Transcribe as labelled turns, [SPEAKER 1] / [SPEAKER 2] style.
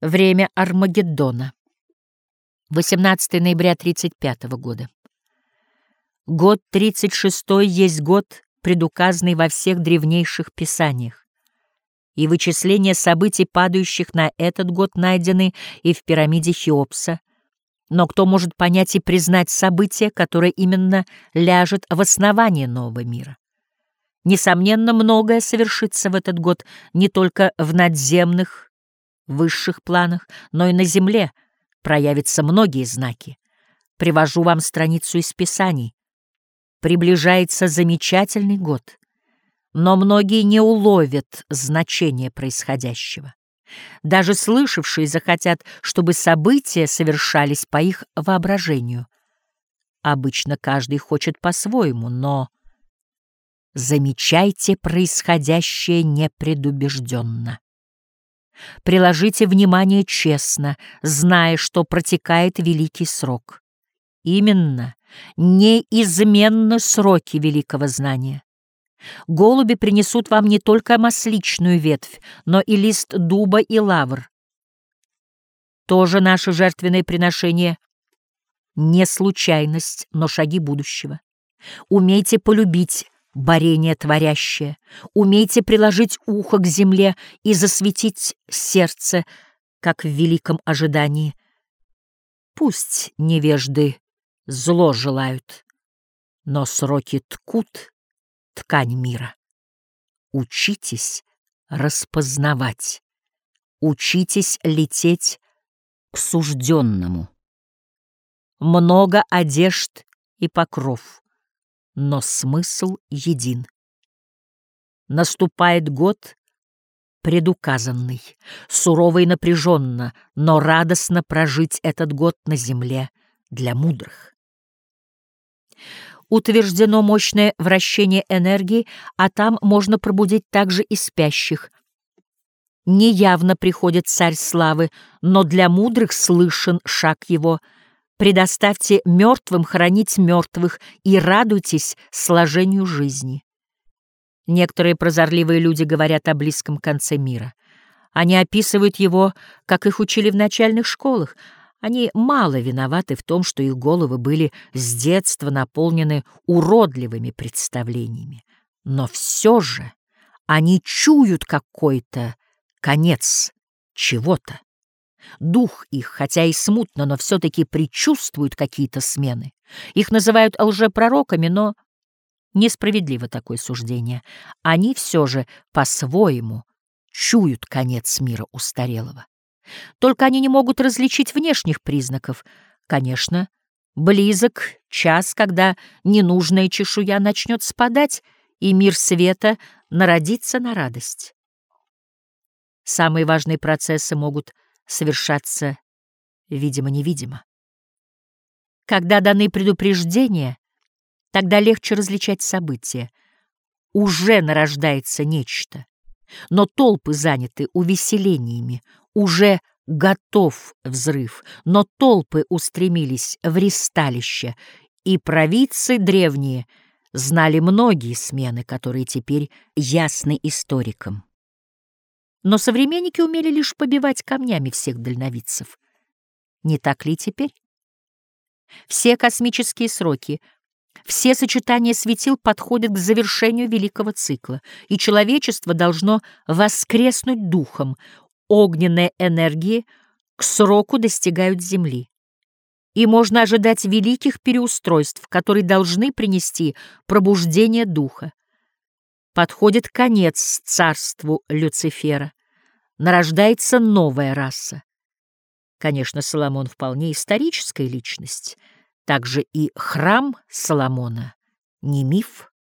[SPEAKER 1] Время Армагеддона. 18 ноября 35 года. Год 36 есть год, предуказанный во всех древнейших писаниях. И вычисления событий, падающих на этот год, найдены и в пирамиде Хеопса. Но кто может понять и признать событие, которое именно ляжет в основании нового мира? Несомненно, многое совершится в этот год не только в надземных, высших планах, но и на земле проявятся многие знаки. Привожу вам страницу из Писаний. Приближается замечательный год, но многие не уловят значение происходящего. Даже слышавшие захотят, чтобы события совершались по их воображению. Обычно каждый хочет по-своему, но замечайте происходящее непредубежденно. Приложите внимание честно, зная, что протекает великий срок. Именно, неизменны сроки великого знания. Голуби принесут вам не только масличную ветвь, но и лист дуба и лавр. Тоже наше жертвенное приношение — не случайность, но шаги будущего. Умейте полюбить борение творящее. Умейте приложить ухо к земле и засветить сердце, как в великом ожидании. Пусть невежды зло желают, но сроки ткут ткань мира. Учитесь распознавать, учитесь лететь к сужденному. Много одежд и покров — но смысл един. Наступает год предуказанный, сурово и напряженно, но радостно прожить этот год на земле для мудрых. Утверждено мощное вращение энергии, а там можно пробудить также и спящих. Неявно приходит царь славы, но для мудрых слышен шаг его — Предоставьте мертвым хранить мертвых и радуйтесь сложению жизни. Некоторые прозорливые люди говорят о близком конце мира. Они описывают его, как их учили в начальных школах. Они мало виноваты в том, что их головы были с детства наполнены уродливыми представлениями. Но все же они чуют какой-то конец чего-то. Дух их, хотя и смутно, но все-таки предчувствует какие-то смены. Их называют лжепророками, но несправедливо такое суждение. Они все же по-своему чуют конец мира устарелого. Только они не могут различить внешних признаков. Конечно, близок час, когда ненужная чешуя начнет спадать, и мир света народится на радость. Самые важные процессы могут совершаться видимо-невидимо. Когда даны предупреждения, тогда легче различать события. Уже нарождается нечто, но толпы заняты увеселениями, уже готов взрыв, но толпы устремились в ристалище, и провидцы древние знали многие смены, которые теперь ясны историкам. Но современники умели лишь побивать камнями всех дальновидцев. Не так ли теперь? Все космические сроки, все сочетания светил подходят к завершению великого цикла, и человечество должно воскреснуть духом. Огненные энергии к сроку достигают Земли. И можно ожидать великих переустройств, которые должны принести пробуждение духа. Подходит конец царству Люцифера. Нарождается новая раса. Конечно, Соломон вполне историческая личность. Также и храм Соломона не миф.